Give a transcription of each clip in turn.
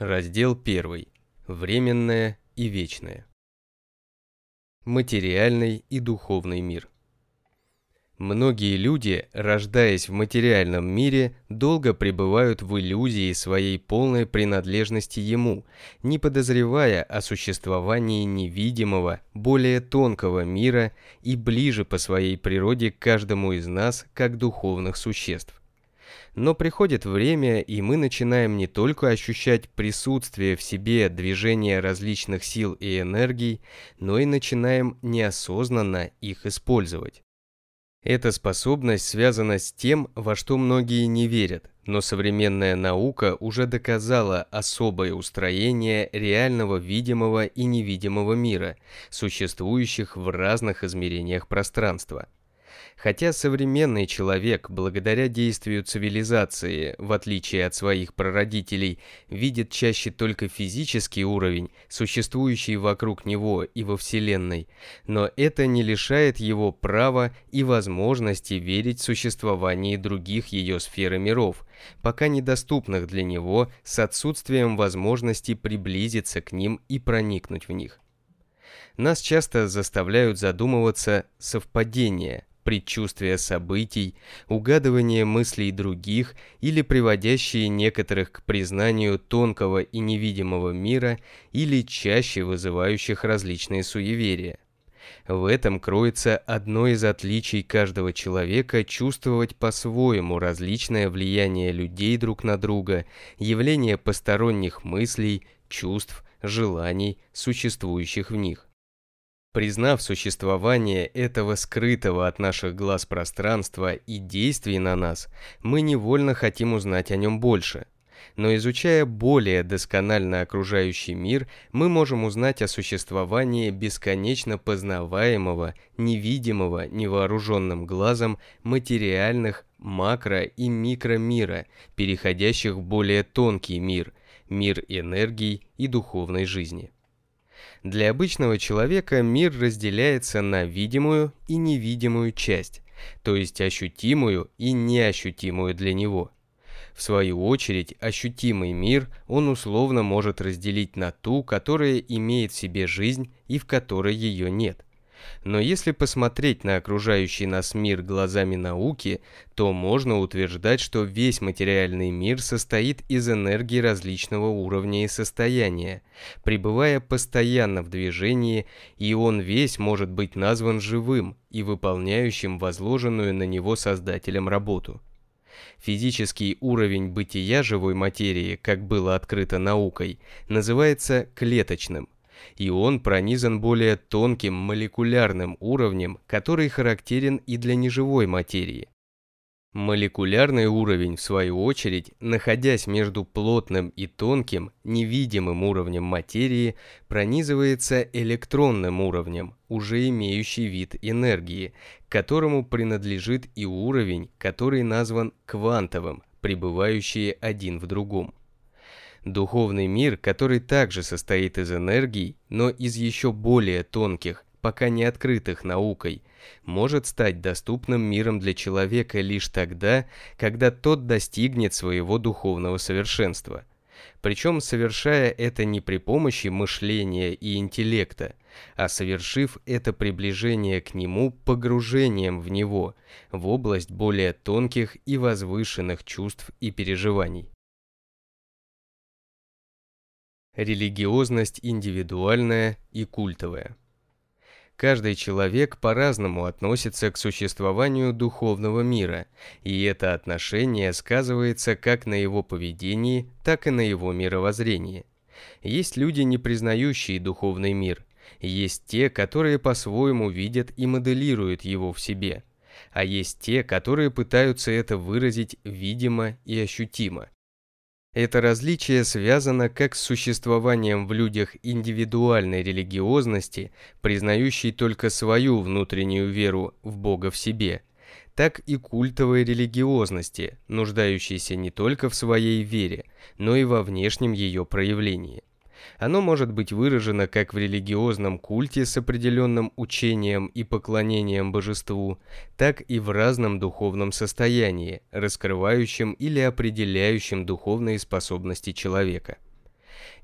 Раздел 1. Временное и вечное. Материальный и духовный мир. Многие люди, рождаясь в материальном мире, долго пребывают в иллюзии своей полной принадлежности ему, не подозревая о существовании невидимого, более тонкого мира и ближе по своей природе к каждому из нас, как духовных существ. Но приходит время, и мы начинаем не только ощущать присутствие в себе движения различных сил и энергий, но и начинаем неосознанно их использовать. Эта способность связана с тем, во что многие не верят, но современная наука уже доказала особое устроение реального видимого и невидимого мира, существующих в разных измерениях пространства – Хотя современный человек, благодаря действию цивилизации, в отличие от своих прародителей, видит чаще только физический уровень, существующий вокруг него и во Вселенной, но это не лишает его права и возможности верить в существование других ее сфер и миров, пока недоступных для него с отсутствием возможности приблизиться к ним и проникнуть в них. Нас часто заставляют задумываться совпадения – предчувствие событий, угадывание мыслей других или приводящие некоторых к признанию тонкого и невидимого мира или чаще вызывающих различные суеверия. В этом кроется одно из отличий каждого человека чувствовать по-своему различное влияние людей друг на друга, явление посторонних мыслей, чувств, желаний, существующих в них. Признав существование этого скрытого от наших глаз пространства и действий на нас, мы невольно хотим узнать о нем больше. Но изучая более досконально окружающий мир, мы можем узнать о существовании бесконечно познаваемого, невидимого невооруженным глазом материальных макро- и микромира, переходящих в более тонкий мир, мир энергии и духовной жизни. Для обычного человека мир разделяется на видимую и невидимую часть, то есть ощутимую и неощутимую для него. В свою очередь, ощутимый мир он условно может разделить на ту, которая имеет в себе жизнь и в которой ее нет. Но если посмотреть на окружающий нас мир глазами науки, то можно утверждать, что весь материальный мир состоит из энергии различного уровня и состояния, пребывая постоянно в движении, и он весь может быть назван живым и выполняющим возложенную на него Создателем работу. Физический уровень бытия живой материи, как было открыто наукой, называется клеточным и он пронизан более тонким молекулярным уровнем, который характерен и для неживой материи. Молекулярный уровень, в свою очередь, находясь между плотным и тонким, невидимым уровнем материи, пронизывается электронным уровнем, уже имеющий вид энергии, которому принадлежит и уровень, который назван квантовым, пребывающий один в другом. Духовный мир, который также состоит из энергий, но из еще более тонких, пока не открытых наукой, может стать доступным миром для человека лишь тогда, когда тот достигнет своего духовного совершенства. Причем совершая это не при помощи мышления и интеллекта, а совершив это приближение к нему погружением в него, в область более тонких и возвышенных чувств и переживаний. Религиозность индивидуальная и культовая. Каждый человек по-разному относится к существованию духовного мира, и это отношение сказывается как на его поведении, так и на его мировоззрении. Есть люди, не признающие духовный мир, есть те, которые по-своему видят и моделируют его в себе, а есть те, которые пытаются это выразить видимо и ощутимо. Это различие связано как с существованием в людях индивидуальной религиозности, признающей только свою внутреннюю веру в Бога в себе, так и культовой религиозности, нуждающейся не только в своей вере, но и во внешнем ее проявлении. Оно может быть выражено как в религиозном культе с определенным учением и поклонением божеству, так и в разном духовном состоянии, раскрывающем или определяющем духовные способности человека.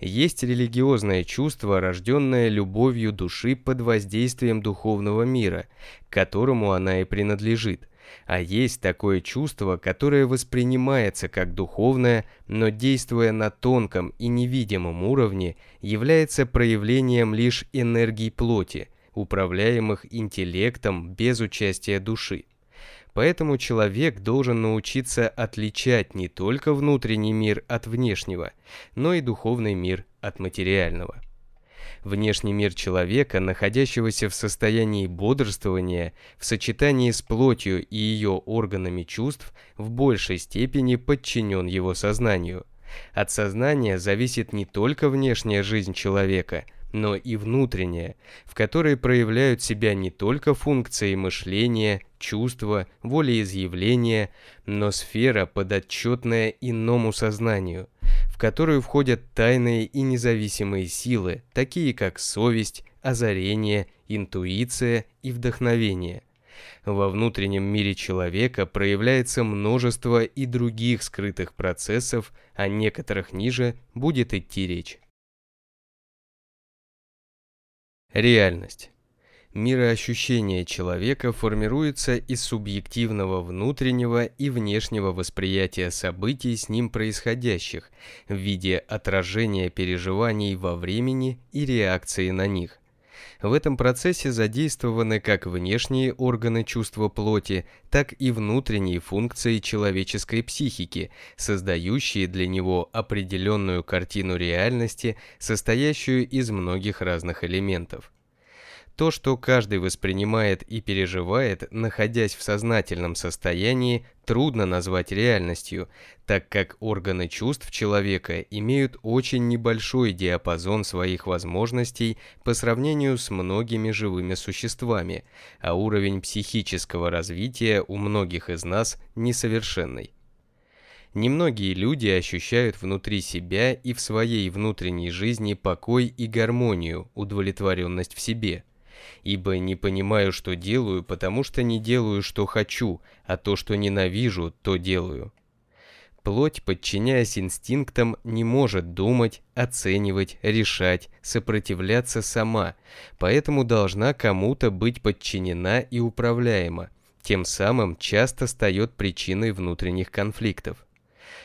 Есть религиозное чувство, рожденное любовью души под воздействием духовного мира, к которому она и принадлежит. А есть такое чувство, которое воспринимается как духовное, но действуя на тонком и невидимом уровне, является проявлением лишь энергии плоти, управляемых интеллектом без участия души. Поэтому человек должен научиться отличать не только внутренний мир от внешнего, но и духовный мир от материального. Внешний мир человека, находящегося в состоянии бодрствования, в сочетании с плотью и ее органами чувств, в большей степени подчинен его сознанию. От сознания зависит не только внешняя жизнь человека – но и внутренняя, в которой проявляют себя не только функции мышления, чувства, волеизъявления, но сфера, подотчетная иному сознанию, в которую входят тайные и независимые силы, такие как совесть, озарение, интуиция и вдохновение. Во внутреннем мире человека проявляется множество и других скрытых процессов, о некоторых ниже будет идти речь. Реальность. Мироощущение человека формируется из субъективного внутреннего и внешнего восприятия событий с ним происходящих в виде отражения переживаний во времени и реакции на них. В этом процессе задействованы как внешние органы чувства плоти, так и внутренние функции человеческой психики, создающие для него определенную картину реальности, состоящую из многих разных элементов. То, что каждый воспринимает и переживает, находясь в сознательном состоянии, трудно назвать реальностью, так как органы чувств человека имеют очень небольшой диапазон своих возможностей по сравнению с многими живыми существами, а уровень психического развития у многих из нас несовершенный. Немногие люди ощущают внутри себя и в своей внутренней жизни покой и гармонию, удовлетворенность в себе – ибо не понимаю, что делаю, потому что не делаю, что хочу, а то, что ненавижу, то делаю. Плоть, подчиняясь инстинктам, не может думать, оценивать, решать, сопротивляться сама, поэтому должна кому-то быть подчинена и управляема, тем самым часто стает причиной внутренних конфликтов.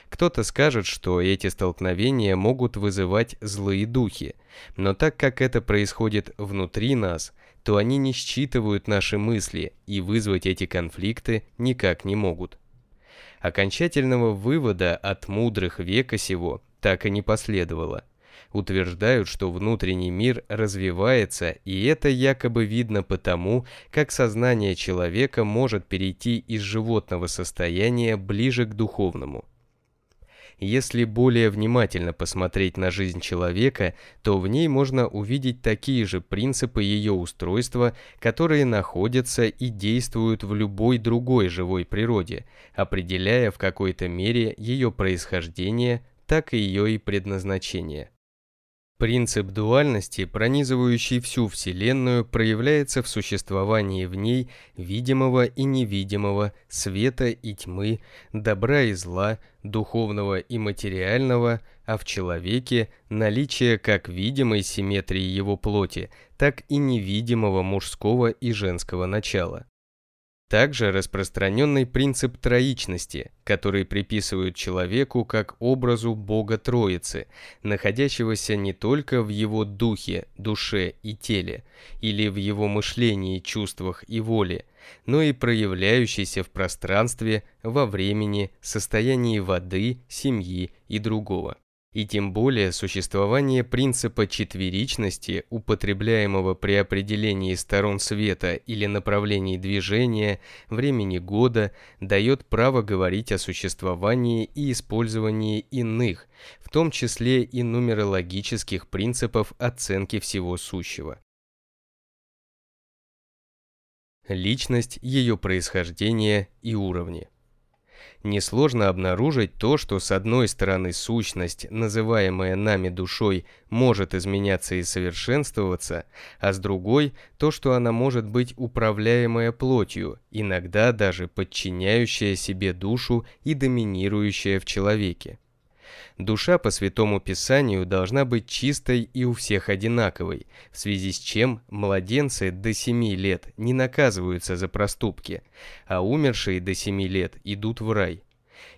Кто-то скажет, что эти столкновения могут вызывать злые духи, но так как это происходит внутри нас, то они не считывают наши мысли и вызвать эти конфликты никак не могут. Окончательного вывода от мудрых века сего так и не последовало. Утверждают, что внутренний мир развивается, и это якобы видно потому, как сознание человека может перейти из животного состояния ближе к духовному – если более внимательно посмотреть на жизнь человека, то в ней можно увидеть такие же принципы ее устройства, которые находятся и действуют в любой другой живой природе, определяя в какой-то мере ее происхождение, так и ее и предназначение. Принцип дуальности, пронизывающий всю Вселенную, проявляется в существовании в ней видимого и невидимого, света и тьмы, добра и зла, духовного и материального, а в человеке наличие как видимой симметрии его плоти, так и невидимого мужского и женского начала. Также распространенный принцип троичности, который приписывают человеку как образу Бога Троицы, находящегося не только в его духе, душе и теле, или в его мышлении, чувствах и воле, но и проявляющийся в пространстве, во времени, состоянии воды, семьи и другого и тем более существование принципа четверичности, употребляемого при определении сторон света или направлений движения, времени года, дает право говорить о существовании и использовании иных, в том числе и нумерологических принципов оценки всего сущего. Личность, ее происхождение и уровни. Несложно обнаружить то, что с одной стороны сущность, называемая нами душой, может изменяться и совершенствоваться, а с другой то, что она может быть управляемая плотью, иногда даже подчиняющая себе душу и доминирующая в человеке. Душа по Святому Писанию должна быть чистой и у всех одинаковой, в связи с чем младенцы до 7 лет не наказываются за проступки, а умершие до 7 лет идут в рай.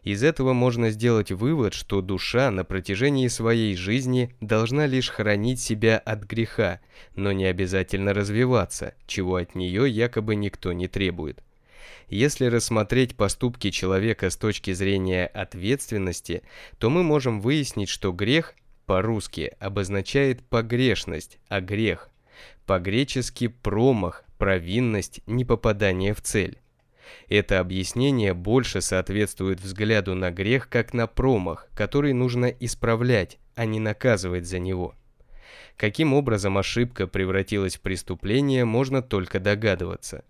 Из этого можно сделать вывод, что душа на протяжении своей жизни должна лишь хранить себя от греха, но не обязательно развиваться, чего от нее якобы никто не требует. Если рассмотреть поступки человека с точки зрения ответственности, то мы можем выяснить, что грех по-русски обозначает погрешность, а грех по-гречески промах, провинность, непопадание в цель. Это объяснение больше соответствует взгляду на грех как на промах, который нужно исправлять, а не наказывать за него. Каким образом ошибка превратилась в преступление, можно только догадываться.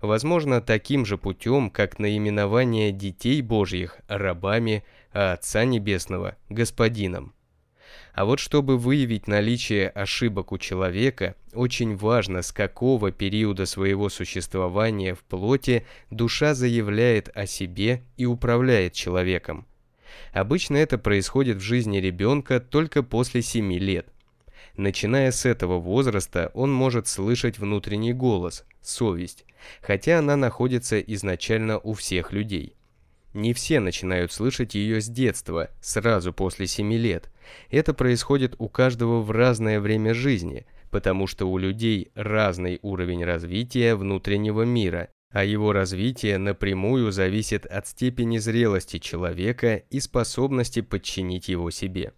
Возможно, таким же путем, как наименование детей Божьих рабами, а Отца Небесного Господином. А вот чтобы выявить наличие ошибок у человека, очень важно, с какого периода своего существования в плоти душа заявляет о себе и управляет человеком. Обычно это происходит в жизни ребенка только после 7 лет. Начиная с этого возраста он может слышать внутренний голос, совесть, хотя она находится изначально у всех людей. Не все начинают слышать ее с детства, сразу после 7 лет. Это происходит у каждого в разное время жизни, потому что у людей разный уровень развития внутреннего мира, а его развитие напрямую зависит от степени зрелости человека и способности подчинить его себе.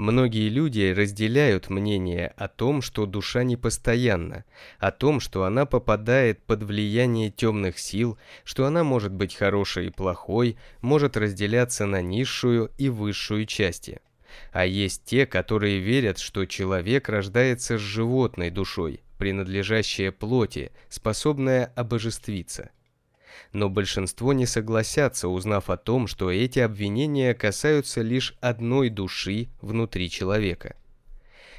Многие люди разделяют мнение о том, что душа непостоянна, о том, что она попадает под влияние темных сил, что она может быть хорошей и плохой, может разделяться на низшую и высшую части. А есть те, которые верят, что человек рождается с животной душой, принадлежащая плоти, способная обожествиться но большинство не согласятся, узнав о том, что эти обвинения касаются лишь одной души внутри человека.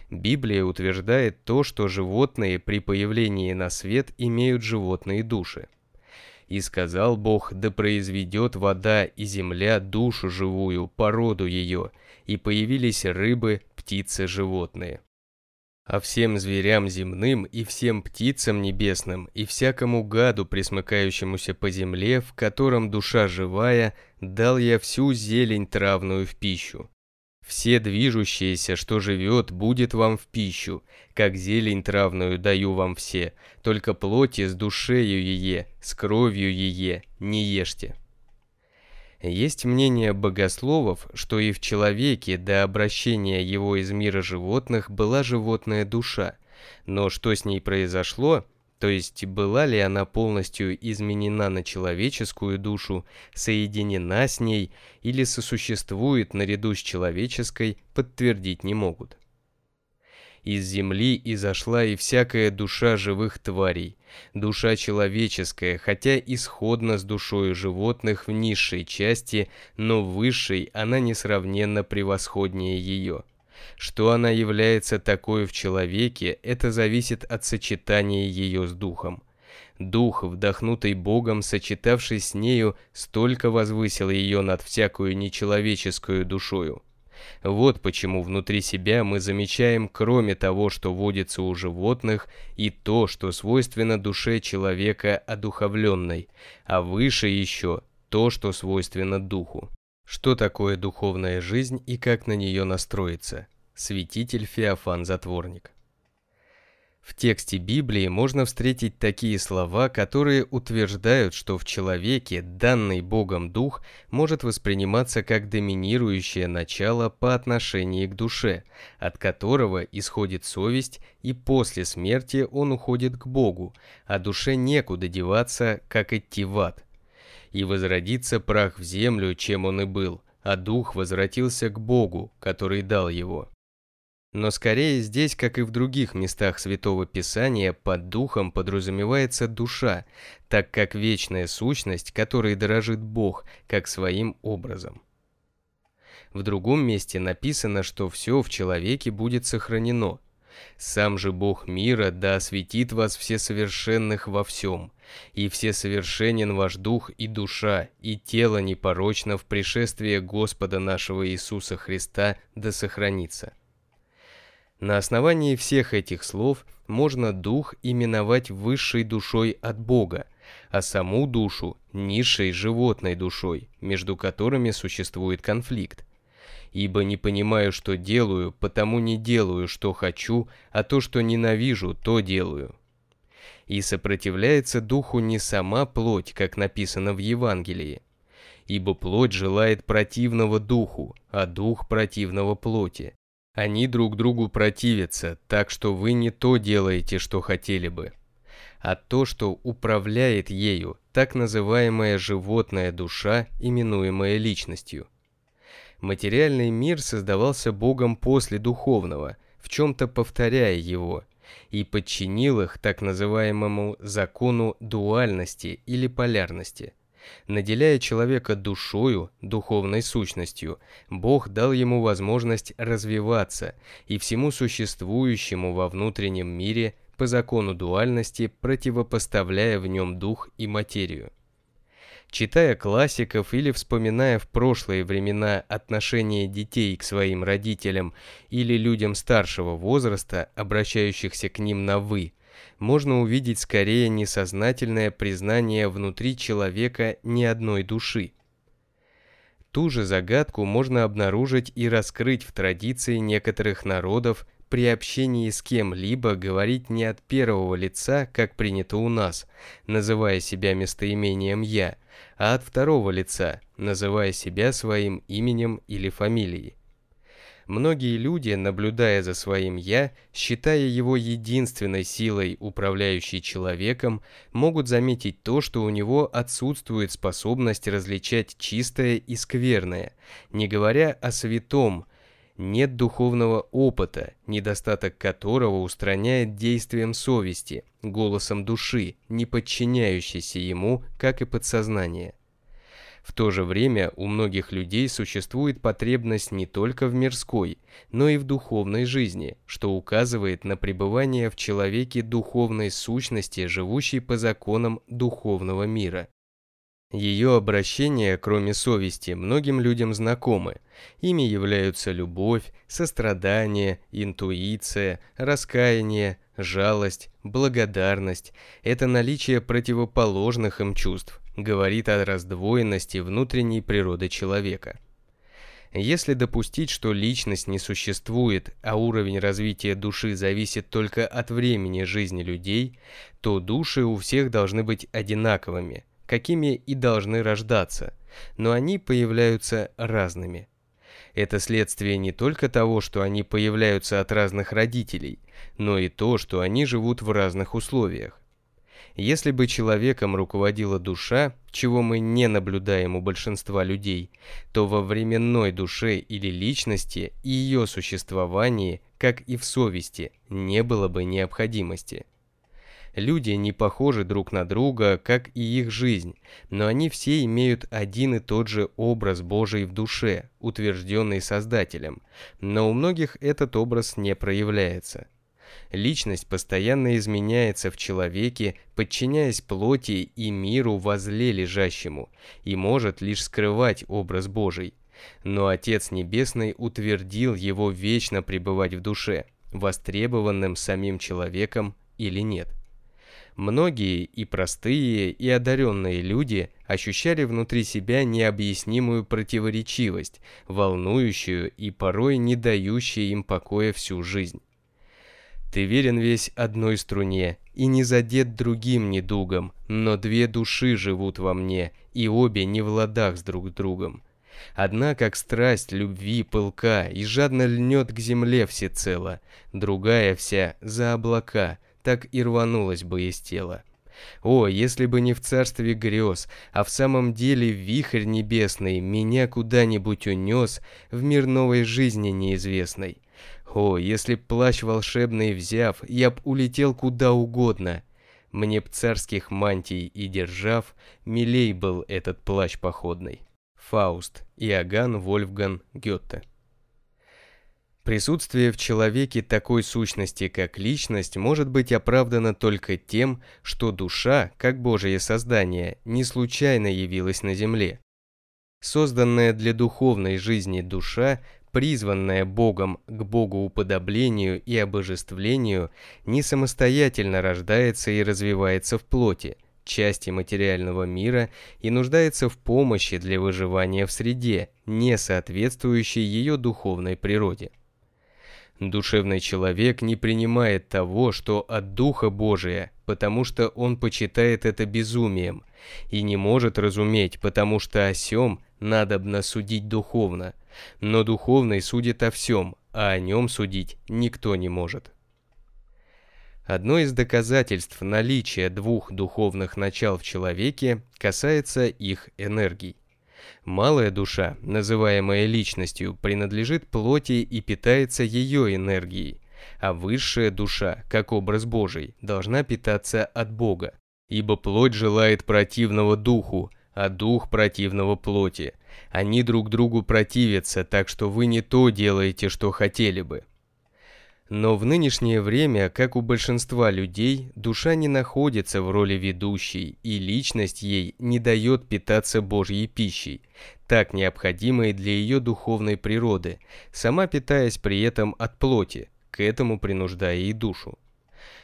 Библия утверждает то, что животные при появлении на свет имеют животные души. «И сказал Бог, да произведет вода и земля душу живую, породу ее, и появились рыбы, птицы, животные» а всем зверям земным и всем птицам небесным и всякому гаду, присмыкающемуся по земле, в котором душа живая, дал я всю зелень травную в пищу. Все движущееся, что живет, будет вам в пищу, как зелень травную даю вам все, только плоти с душею ее, с кровью ее не ешьте. Есть мнение богословов, что и в человеке до обращения его из мира животных была животная душа, но что с ней произошло, то есть была ли она полностью изменена на человеческую душу, соединена с ней или сосуществует наряду с человеческой, подтвердить не могут. Из земли изошла и всякая душа живых тварей, душа человеческая, хотя исходно с душою животных в низшей части, но высшей она несравненно превосходнее ее. Что она является такой в человеке, это зависит от сочетания ее с духом. Дух, вдохнутый Богом, сочетавшись с нею, столько возвысил ее над всякую нечеловеческую душою. Вот почему внутри себя мы замечаем, кроме того, что водится у животных, и то, что свойственно душе человека одуховленной, а выше еще то, что свойственно духу. Что такое духовная жизнь и как на нее настроиться? Святитель Феофан Затворник. В тексте Библии можно встретить такие слова, которые утверждают, что в человеке данный Богом дух может восприниматься как доминирующее начало по отношению к душе, от которого исходит совесть, и после смерти он уходит к Богу, а душе некуда деваться, как идти в ад. И возродится прах в землю, чем он и был, а дух возвратился к Богу, который дал его. Но скорее здесь, как и в других местах Святого Писания, под духом подразумевается душа, так как вечная сущность, которой дорожит Бог, как своим образом. В другом месте написано, что все в человеке будет сохранено. Сам же Бог мира да осветит вас всесовершенных во всем, и всесовершенен ваш дух и душа, и тело непорочно в пришествии Господа нашего Иисуса Христа да сохранится». На основании всех этих слов можно дух именовать высшей душой от Бога, а саму душу – низшей животной душой, между которыми существует конфликт. Ибо не понимаю, что делаю, потому не делаю, что хочу, а то, что ненавижу, то делаю. И сопротивляется духу не сама плоть, как написано в Евангелии, ибо плоть желает противного духу, а дух противного плоти. Они друг другу противятся, так что вы не то делаете, что хотели бы. А то, что управляет ею, так называемая животная душа, именуемая личностью. Материальный мир создавался Богом после духовного, в чем-то повторяя его, и подчинил их так называемому закону дуальности или полярности – Наделяя человека душою, духовной сущностью, Бог дал ему возможность развиваться и всему существующему во внутреннем мире по закону дуальности противопоставляя в нем дух и материю. Читая классиков или вспоминая в прошлые времена отношение детей к своим родителям или людям старшего возраста, обращающихся к ним на «вы», можно увидеть скорее несознательное признание внутри человека ни одной души. Ту же загадку можно обнаружить и раскрыть в традиции некоторых народов при общении с кем-либо говорить не от первого лица, как принято у нас, называя себя местоимением «я», а от второго лица, называя себя своим именем или фамилией. Многие люди, наблюдая за своим «я», считая его единственной силой, управляющей человеком, могут заметить то, что у него отсутствует способность различать чистое и скверное, не говоря о святом, нет духовного опыта, недостаток которого устраняет действием совести, голосом души, не подчиняющейся ему, как и подсознание. В то же время у многих людей существует потребность не только в мирской, но и в духовной жизни, что указывает на пребывание в человеке духовной сущности, живущей по законам духовного мира. Ее обращения, кроме совести, многим людям знакомы. Ими являются любовь, сострадание, интуиция, раскаяние, жалость, благодарность. Это наличие противоположных им чувств говорит о раздвоенности внутренней природы человека. Если допустить, что личность не существует, а уровень развития души зависит только от времени жизни людей, то души у всех должны быть одинаковыми, какими и должны рождаться, но они появляются разными. Это следствие не только того, что они появляются от разных родителей, но и то, что они живут в разных условиях. Если бы человеком руководила душа, чего мы не наблюдаем у большинства людей, то во временной душе или личности и ее существовании, как и в совести, не было бы необходимости. Люди не похожи друг на друга, как и их жизнь, но они все имеют один и тот же образ Божий в душе, утвержденный Создателем, но у многих этот образ не проявляется. Личность постоянно изменяется в человеке, подчиняясь плоти и миру возле лежащему, и может лишь скрывать образ Божий. Но Отец Небесный утвердил его вечно пребывать в душе, востребованным самим человеком или нет. Многие и простые, и одаренные люди ощущали внутри себя необъяснимую противоречивость, волнующую и порой не дающую им покоя всю жизнь. Ты верен весь одной струне и не задет другим недугом, но две души живут во мне, и обе не в ладах с друг другом. Одна, как страсть любви пылка, и жадно льнет к земле всецело, другая вся за облака, так и рванулась бы из тела. О, если бы не в царстве грез, а в самом деле вихрь небесный меня куда-нибудь унес в мир новой жизни неизвестной. О, если б плащ волшебный взяв, я б улетел куда угодно. Мне б царских мантий и держав, милей был этот плащ походный. Фауст, Иоганн Вольфган Гёте Присутствие в человеке такой сущности, как личность, может быть оправдано только тем, что душа, как Божие создание, не случайно явилась на земле. Созданная для духовной жизни душа, призванная Богом к Богоуподоблению и обожествлению, не самостоятельно рождается и развивается в плоти, части материального мира и нуждается в помощи для выживания в среде, не соответствующей ее духовной природе. Душевный человек не принимает того, что от Духа Божия, потому что он почитает это безумием, и не может разуметь, потому что о сем надобно судить духовно. Но духовный судит о всем, а о нем судить никто не может. Одно из доказательств наличия двух духовных начал в человеке касается их энергий. Малая душа, называемая личностью, принадлежит плоти и питается ее энергией, а высшая душа, как образ Божий, должна питаться от Бога. Ибо плоть желает противного духу, а дух противного плоти. Они друг другу противятся, так что вы не то делаете, что хотели бы. Но в нынешнее время, как у большинства людей, душа не находится в роли ведущей, и личность ей не дает питаться Божьей пищей, так необходимой для ее духовной природы, сама питаясь при этом от плоти, к этому принуждая и душу.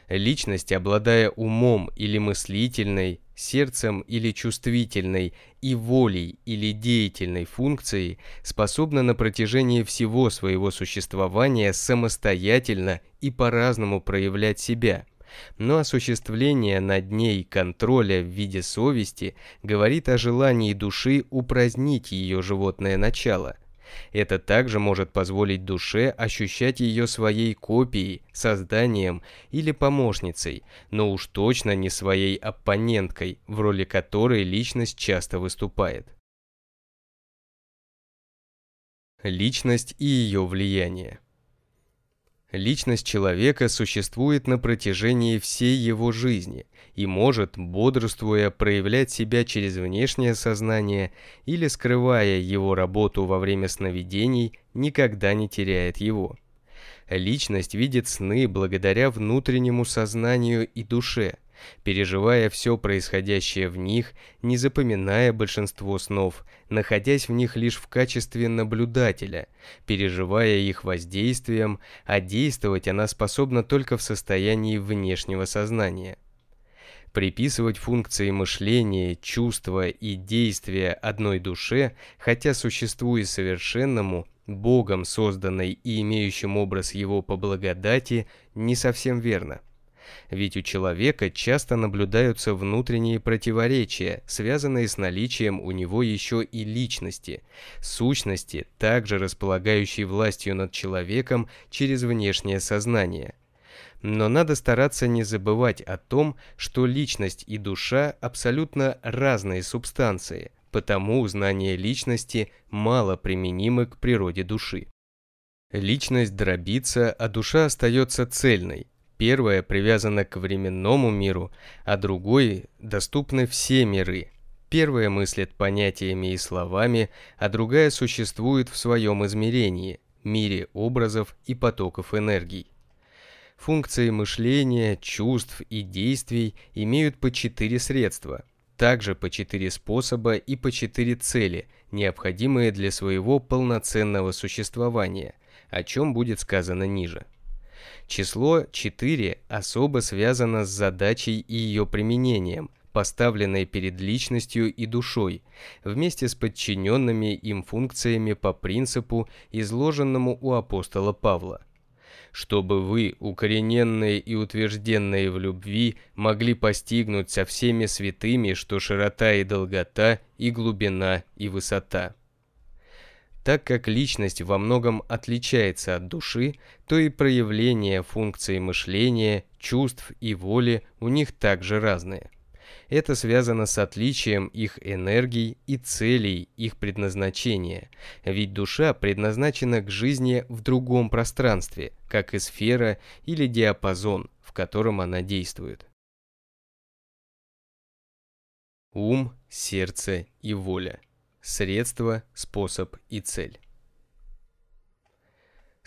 Личность, обладая умом или мыслительной, сердцем или чувствительной и волей или деятельной функцией, способна на протяжении всего своего существования самостоятельно и по-разному проявлять себя. Но осуществление над ней контроля в виде совести говорит о желании души упразднить ее животное начало – это также может позволить душе ощущать ее своей копией, созданием или помощницей, но уж точно не своей оппоненткой, в роли которой личность часто выступает. Личность и ее влияние Личность человека существует на протяжении всей его жизни и может, бодрствуя, проявлять себя через внешнее сознание или, скрывая его работу во время сновидений, никогда не теряет его. Личность видит сны благодаря внутреннему сознанию и душе – переживая все происходящее в них, не запоминая большинство снов, находясь в них лишь в качестве наблюдателя, переживая их воздействием, а действовать она способна только в состоянии внешнего сознания. Приписывать функции мышления, чувства и действия одной душе, хотя существу совершенному, Богом созданной и имеющим образ его по благодати, не совсем верно. Ведь у человека часто наблюдаются внутренние противоречия, связанные с наличием у него еще и личности, сущности, также располагающей властью над человеком через внешнее сознание. Но надо стараться не забывать о том, что личность и душа абсолютно разные субстанции, потому знание личности мало применимы к природе души. Личность дробится, а душа остается цельной, Первое привязано к временному миру, а другой доступны все миры. Первая мыслит понятиями и словами, а другая существует в своем измерении, мире образов и потоков энергий. Функции мышления, чувств и действий имеют по четыре средства, также по четыре способа и по четыре цели, необходимые для своего полноценного существования, о чем будет сказано ниже. Число 4 особо связано с задачей и ее применением, поставленной перед личностью и душой, вместе с подчиненными им функциями по принципу, изложенному у апостола Павла. Чтобы вы, укорененные и утвержденные в любви, могли постигнуть со всеми святыми, что широта и долгота, и глубина, и высота. Так как личность во многом отличается от души, то и проявления функций мышления, чувств и воли у них также разные. Это связано с отличием их энергий и целей их предназначения, ведь душа предназначена к жизни в другом пространстве, как и сфера или диапазон, в котором она действует. Ум, сердце и воля – средство, способ и цель.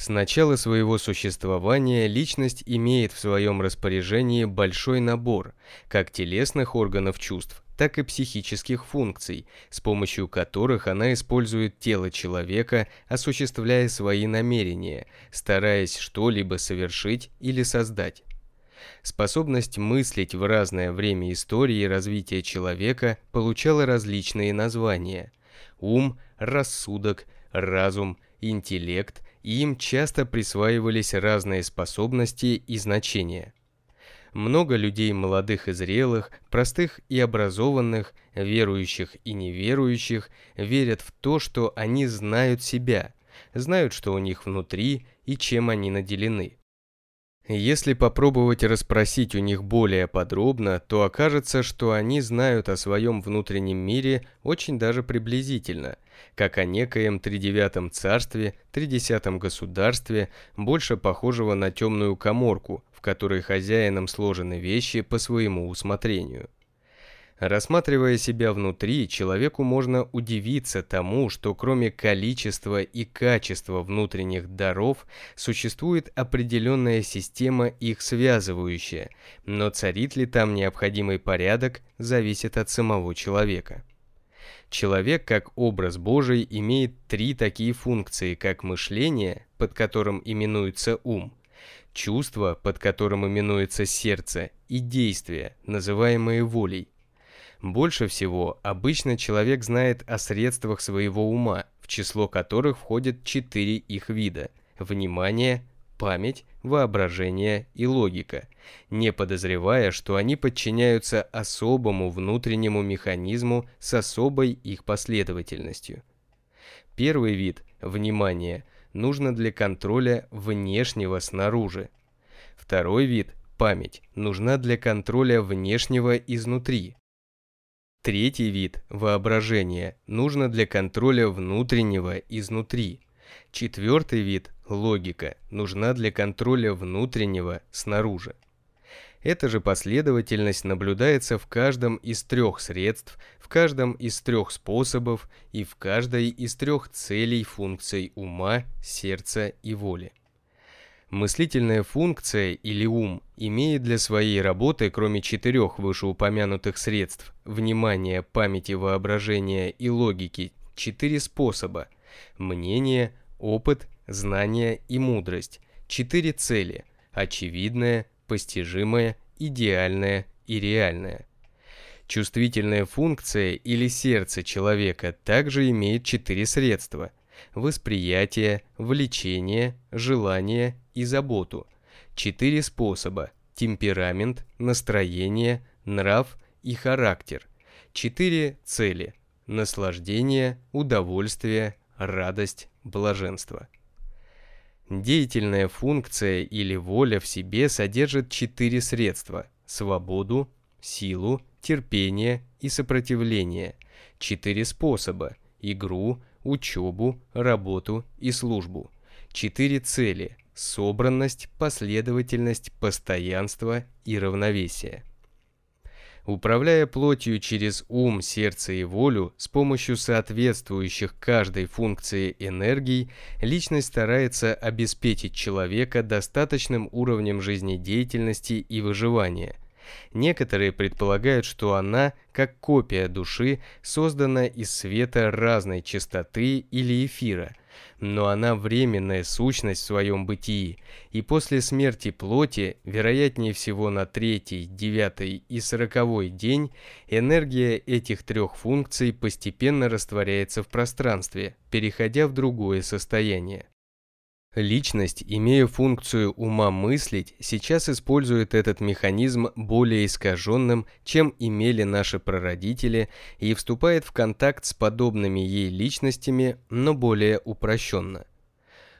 С начала своего существования личность имеет в своем распоряжении большой набор как телесных органов чувств, так и психических функций, с помощью которых она использует тело человека, осуществляя свои намерения, стараясь что-либо совершить или создать. Способность мыслить в разное время истории развития человека получала различные названия – ум, рассудок, разум, интеллект, и им часто присваивались разные способности и значения – много людей молодых и зрелых, простых и образованных, верующих и неверующих, верят в то, что они знают себя, знают, что у них внутри и чем они наделены. Если попробовать расспросить у них более подробно, то окажется, что они знают о своем внутреннем мире очень даже приблизительно, как о некоем тридевятом царстве, тридесятом государстве, больше похожего на темную коморку, в которой хозяином сложены вещи по своему усмотрению. Рассматривая себя внутри, человеку можно удивиться тому, что кроме количества и качества внутренних даров, существует определенная система их связывающая, но царит ли там необходимый порядок, зависит от самого человека. Человек как образ Божий имеет три такие функции, как мышление, под которым именуется ум, чувство, под которым именуется сердце, и действия, называемые волей. Больше всего обычно человек знает о средствах своего ума, в число которых входят четыре их вида – внимание, память, воображение и логика, не подозревая, что они подчиняются особому внутреннему механизму с особой их последовательностью. Первый вид – внимание – нужно для контроля внешнего снаружи. Второй вид – память – нужна для контроля внешнего изнутри. Третий вид – воображение – нужно для контроля внутреннего изнутри. Четвертый вид – логика – нужна для контроля внутреннего снаружи. Эта же последовательность наблюдается в каждом из трех средств, в каждом из трех способов и в каждой из трех целей функций ума, сердца и воли. Мыслительная функция или ум имеет для своей работы, кроме четырех вышеупомянутых средств – внимания, памяти, воображения и логики, четыре способа – мнение, опыт, знание и мудрость, четыре цели – очевидное, постижимое, идеальное и реальное. Чувствительная функция или сердце человека также имеет четыре средства – восприятие, влечение, желание и заботу. Четыре способа – темперамент, настроение, нрав и характер. Четыре цели – наслаждение, удовольствие, радость, блаженство. Деятельная функция или воля в себе содержит четыре средства – свободу, силу, терпение и сопротивление, четыре способа – игру, учебу, работу и службу, четыре цели – собранность, последовательность, постоянство и равновесие. Управляя плотью через ум, сердце и волю с помощью соответствующих каждой функции энергий, личность старается обеспечить человека достаточным уровнем жизнедеятельности и выживания. Некоторые предполагают, что она, как копия души, создана из света разной частоты или эфира, но она временная сущность в своем бытии, и после смерти плоти, вероятнее всего на третий, девятый и сороковой день, энергия этих трех функций постепенно растворяется в пространстве, переходя в другое состояние. Личность, имея функцию ума мыслить, сейчас использует этот механизм более искаженным, чем имели наши прародители, и вступает в контакт с подобными ей личностями, но более упрощенно.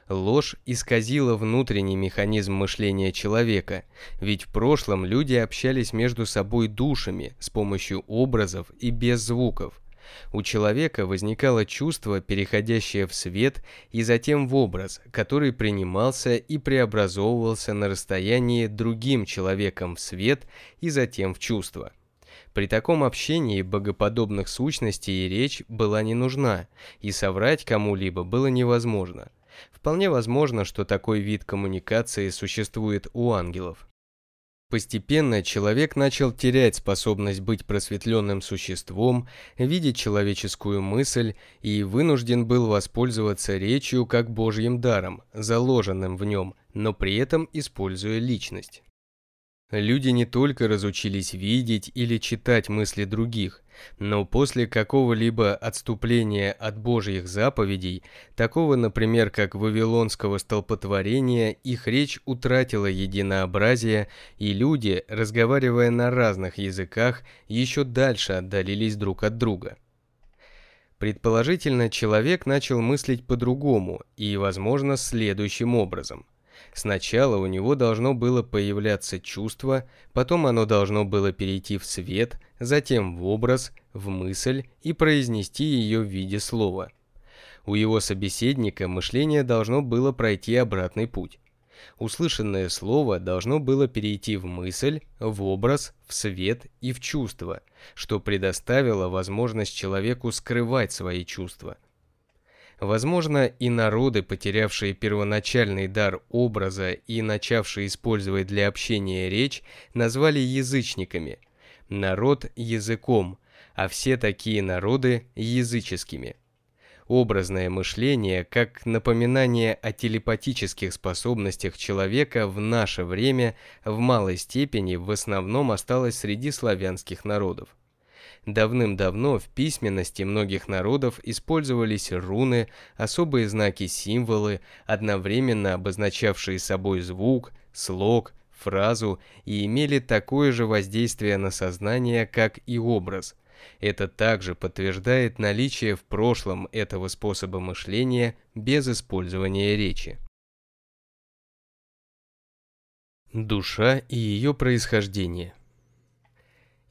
Ложь исказила внутренний механизм мышления человека, ведь в прошлом люди общались между собой душами с помощью образов и без звуков, у человека возникало чувство, переходящее в свет и затем в образ, который принимался и преобразовывался на расстоянии другим человеком в свет и затем в чувство. При таком общении богоподобных сущностей и речь была не нужна, и соврать кому-либо было невозможно – Вполне возможно, что такой вид коммуникации существует у ангелов. Постепенно человек начал терять способность быть просветленным существом, видеть человеческую мысль и вынужден был воспользоваться речью как божьим даром, заложенным в нем, но при этом используя личность. Люди не только разучились видеть или читать мысли других, но после какого-либо отступления от Божьих заповедей, такого, например, как Вавилонского столпотворения, их речь утратила единообразие, и люди, разговаривая на разных языках, еще дальше отдалились друг от друга. Предположительно, человек начал мыслить по-другому и, возможно, следующим образом. Сначала у него должно было появляться чувство, потом оно должно было перейти в свет, затем в образ, в мысль и произнести ее в виде слова. У его собеседника мышление должно было пройти обратный путь. Услышанное слово должно было перейти в мысль, в образ, в свет и в чувство, что предоставило возможность человеку скрывать свои чувства – Возможно, и народы, потерявшие первоначальный дар образа и начавшие использовать для общения речь, назвали язычниками. Народ – языком, а все такие народы – языческими. Образное мышление, как напоминание о телепатических способностях человека в наше время, в малой степени в основном осталось среди славянских народов. Давным-давно в письменности многих народов использовались руны, особые знаки-символы, одновременно обозначавшие собой звук, слог, фразу и имели такое же воздействие на сознание, как и образ. Это также подтверждает наличие в прошлом этого способа мышления без использования речи. Душа и ее происхождение –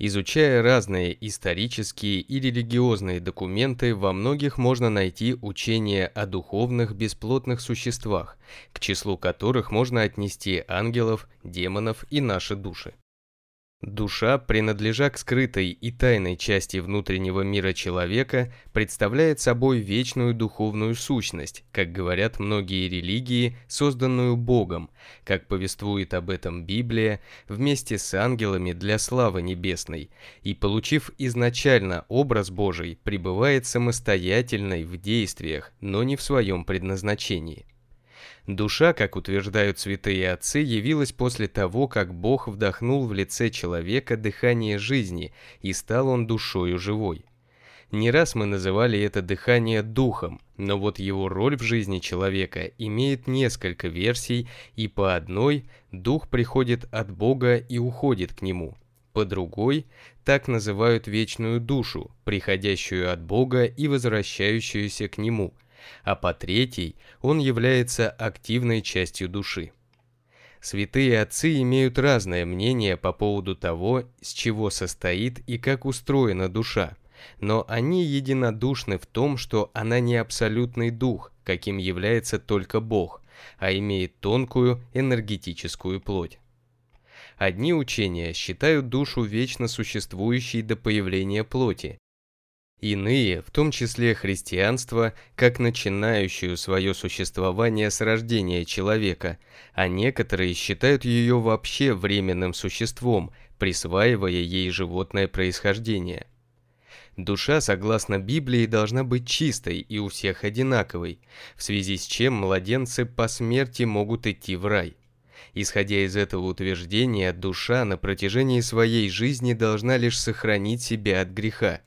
Изучая разные исторические и религиозные документы, во многих можно найти учение о духовных бесплотных существах, к числу которых можно отнести ангелов, демонов и наши души. Душа, принадлежа к скрытой и тайной части внутреннего мира человека, представляет собой вечную духовную сущность, как говорят многие религии, созданную Богом, как повествует об этом Библия, вместе с ангелами для славы небесной, и, получив изначально образ Божий, пребывает самостоятельной в действиях, но не в своем предназначении. Душа, как утверждают святые отцы, явилась после того, как Бог вдохнул в лице человека дыхание жизни, и стал он душою живой. Не раз мы называли это дыхание духом, но вот его роль в жизни человека имеет несколько версий, и по одной дух приходит от Бога и уходит к нему. По другой так называют вечную душу, приходящую от Бога и возвращающуюся к нему – а по третьей он является активной частью души. Святые отцы имеют разное мнение по поводу того, с чего состоит и как устроена душа, но они единодушны в том, что она не абсолютный дух, каким является только Бог, а имеет тонкую энергетическую плоть. Одни учения считают душу вечно существующей до появления плоти, Иные, в том числе христианство, как начинающую свое существование с рождения человека, а некоторые считают ее вообще временным существом, присваивая ей животное происхождение. Душа, согласно Библии, должна быть чистой и у всех одинаковой, в связи с чем младенцы по смерти могут идти в рай. Исходя из этого утверждения, душа на протяжении своей жизни должна лишь сохранить себя от греха.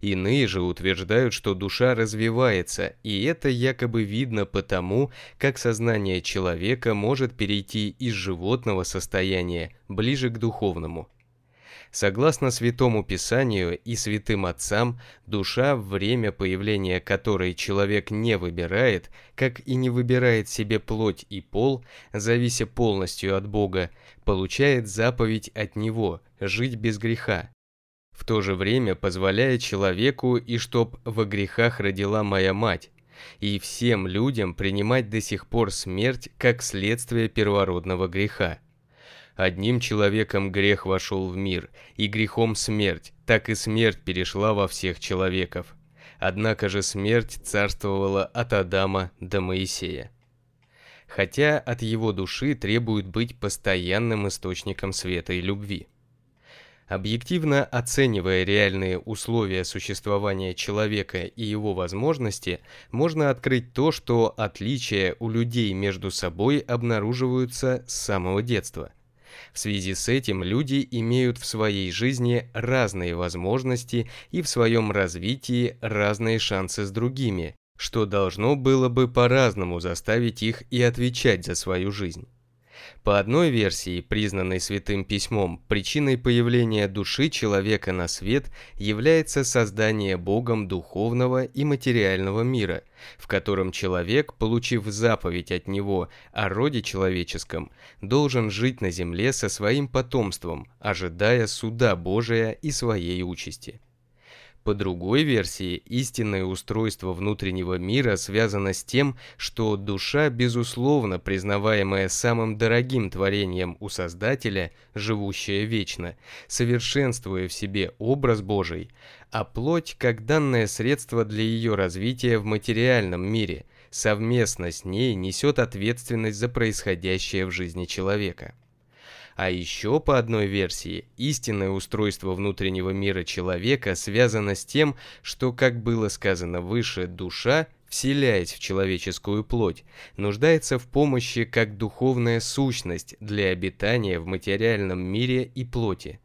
Иные же утверждают, что душа развивается, и это якобы видно потому, как сознание человека может перейти из животного состояния ближе к духовному. Согласно Святому Писанию и святым отцам, душа, время появления которой человек не выбирает, как и не выбирает себе плоть и пол, завися полностью от Бога, получает заповедь от Него – жить без греха, в то же время позволяя человеку и чтоб во грехах родила моя мать, и всем людям принимать до сих пор смерть как следствие первородного греха. Одним человеком грех вошел в мир, и грехом смерть, так и смерть перешла во всех человеков. Однако же смерть царствовала от Адама до Моисея. Хотя от его души требует быть постоянным источником света и любви. Объективно оценивая реальные условия существования человека и его возможности, можно открыть то, что отличия у людей между собой обнаруживаются с самого детства. В связи с этим люди имеют в своей жизни разные возможности и в своем развитии разные шансы с другими, что должно было бы по-разному заставить их и отвечать за свою жизнь. По одной версии, признанной Святым Письмом, причиной появления души человека на свет является создание Богом духовного и материального мира, в котором человек, получив заповедь от Него о роде человеческом, должен жить на земле со своим потомством, ожидая суда Божия и своей участи. По другой версии, истинное устройство внутреннего мира связано с тем, что душа, безусловно признаваемая самым дорогим творением у Создателя, живущая вечно, совершенствуя в себе образ Божий, а плоть как данное средство для ее развития в материальном мире, совместно с ней несет ответственность за происходящее в жизни человека. А еще по одной версии, истинное устройство внутреннего мира человека связано с тем, что, как было сказано выше, душа, вселяясь в человеческую плоть, нуждается в помощи как духовная сущность для обитания в материальном мире и плоти.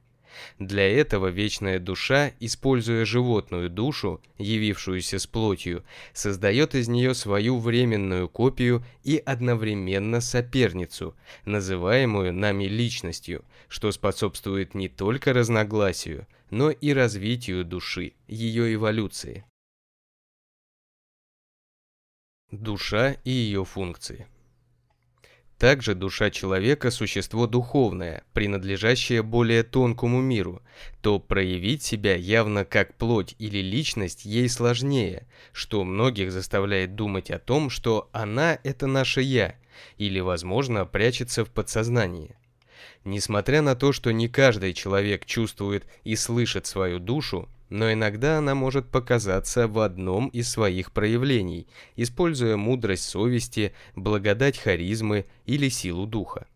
Для этого вечная душа, используя животную душу, явившуюся с плотью, создает из нее свою временную копию и одновременно соперницу, называемую нами личностью, что способствует не только разногласию, но и развитию души, ее эволюции. Душа и ее функции также душа человека – существо духовное, принадлежащее более тонкому миру, то проявить себя явно как плоть или личность ей сложнее, что многих заставляет думать о том, что она – это наше «я», или, возможно, прячется в подсознании. Несмотря на то, что не каждый человек чувствует и слышит свою душу, но иногда она может показаться в одном из своих проявлений, используя мудрость совести, благодать харизмы или силу духа.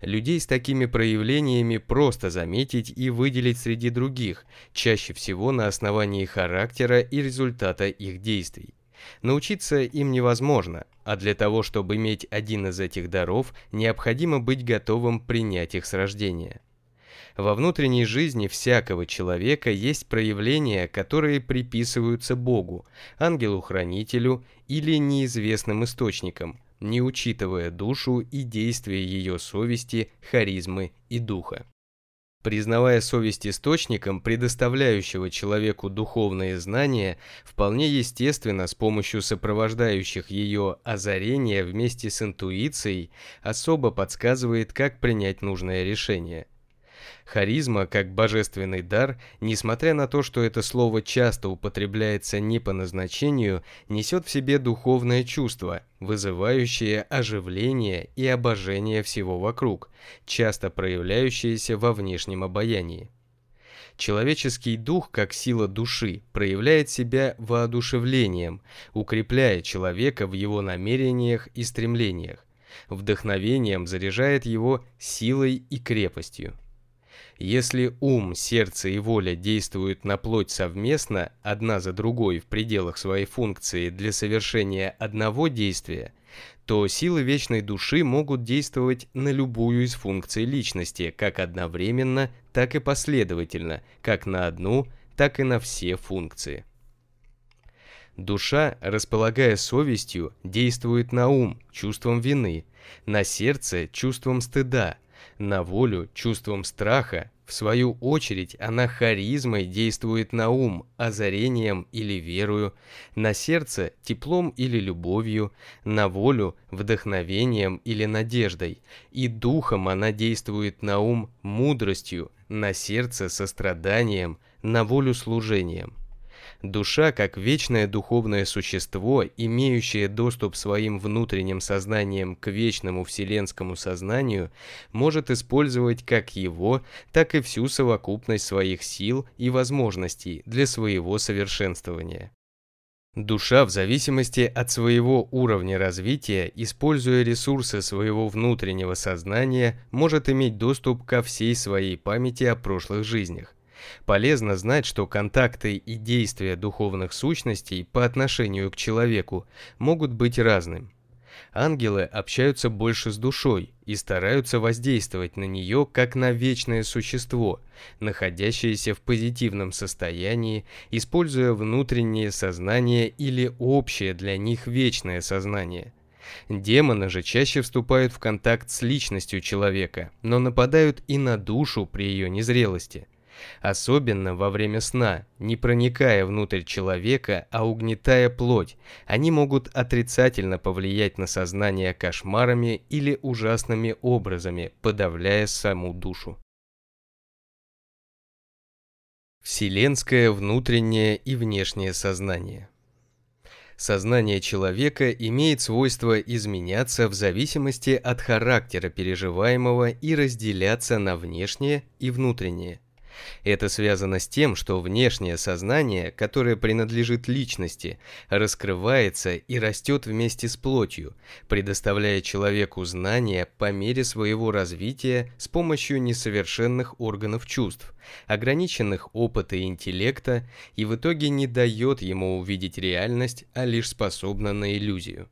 Людей с такими проявлениями просто заметить и выделить среди других, чаще всего на основании характера и результата их действий. Научиться им невозможно, а для того, чтобы иметь один из этих даров, необходимо быть готовым принять их с рождения. Во внутренней жизни всякого человека есть проявления, которые приписываются Богу, ангелу-хранителю или неизвестным источникам, не учитывая душу и действия ее совести, харизмы и духа. Признавая совесть источником, предоставляющего человеку духовные знания, вполне естественно с помощью сопровождающих ее озарения вместе с интуицией особо подсказывает, как принять нужное решение. Харизма, как божественный дар, несмотря на то, что это слово часто употребляется не по назначению, несет в себе духовное чувство, вызывающее оживление и обожение всего вокруг, часто проявляющееся во внешнем обаянии. Человеческий дух, как сила души, проявляет себя воодушевлением, укрепляя человека в его намерениях и стремлениях, вдохновением заряжает его силой и крепостью. Если ум, сердце и воля действуют на плоть совместно, одна за другой в пределах своей функции для совершения одного действия, то силы вечной души могут действовать на любую из функций личности, как одновременно, так и последовательно, как на одну, так и на все функции. Душа, располагая совестью, действует на ум, чувством вины, на сердце, чувством стыда – на волю чувством страха, в свою очередь она харизмой действует на ум, озарением или верою, на сердце теплом или любовью, на волю вдохновением или надеждой, и духом она действует на ум мудростью, на сердце состраданием, на волю служением. Душа, как вечное духовное существо, имеющее доступ своим внутренним сознанием к вечному вселенскому сознанию, может использовать как его, так и всю совокупность своих сил и возможностей для своего совершенствования. Душа в зависимости от своего уровня развития, используя ресурсы своего внутреннего сознания, может иметь доступ ко всей своей памяти о прошлых жизнях. Полезно знать, что контакты и действия духовных сущностей по отношению к человеку могут быть разными. Ангелы общаются больше с душой и стараются воздействовать на нее как на вечное существо, находящееся в позитивном состоянии, используя внутреннее сознание или общее для них вечное сознание. Демоны же чаще вступают в контакт с личностью человека, но нападают и на душу при ее незрелости – Особенно во время сна, не проникая внутрь человека, а угнетая плоть, они могут отрицательно повлиять на сознание кошмарами или ужасными образами, подавляя саму душу. Вселенское внутреннее и внешнее сознание. Сознание человека имеет свойство изменяться в зависимости от характера переживаемого и разделяться на внешнее и внутреннее – это связано с тем, что внешнее сознание, которое принадлежит личности, раскрывается и растет вместе с плотью, предоставляя человеку знания по мере своего развития с помощью несовершенных органов чувств, ограниченных опыта и интеллекта, и в итоге не дает ему увидеть реальность, а лишь способна на иллюзию.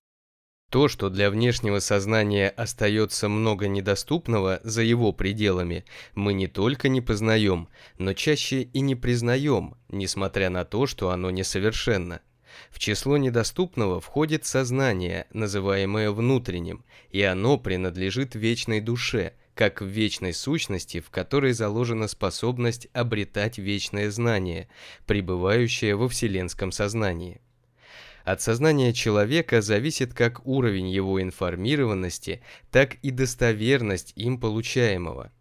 То, что для внешнего сознания остается много недоступного за его пределами, мы не только не познаем, но чаще и не признаем, несмотря на то, что оно несовершенно. В число недоступного входит сознание, называемое внутренним, и оно принадлежит вечной душе, как в вечной сущности, в которой заложена способность обретать вечное знание, пребывающее во вселенском сознании. От сознания человека зависит как уровень его информированности, так и достоверность им получаемого.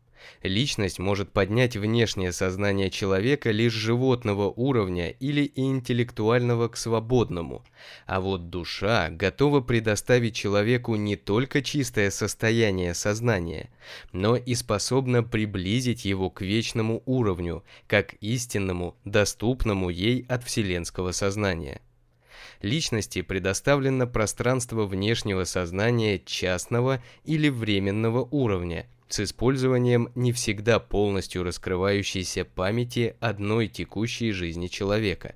Личность может поднять внешнее сознание человека лишь животного уровня или интеллектуального к свободному, а вот душа готова предоставить человеку не только чистое состояние сознания, но и способна приблизить его к вечному уровню, как истинному, доступному ей от вселенского сознания личности предоставлено пространство внешнего сознания частного или временного уровня с использованием не всегда полностью раскрывающейся памяти одной текущей жизни человека.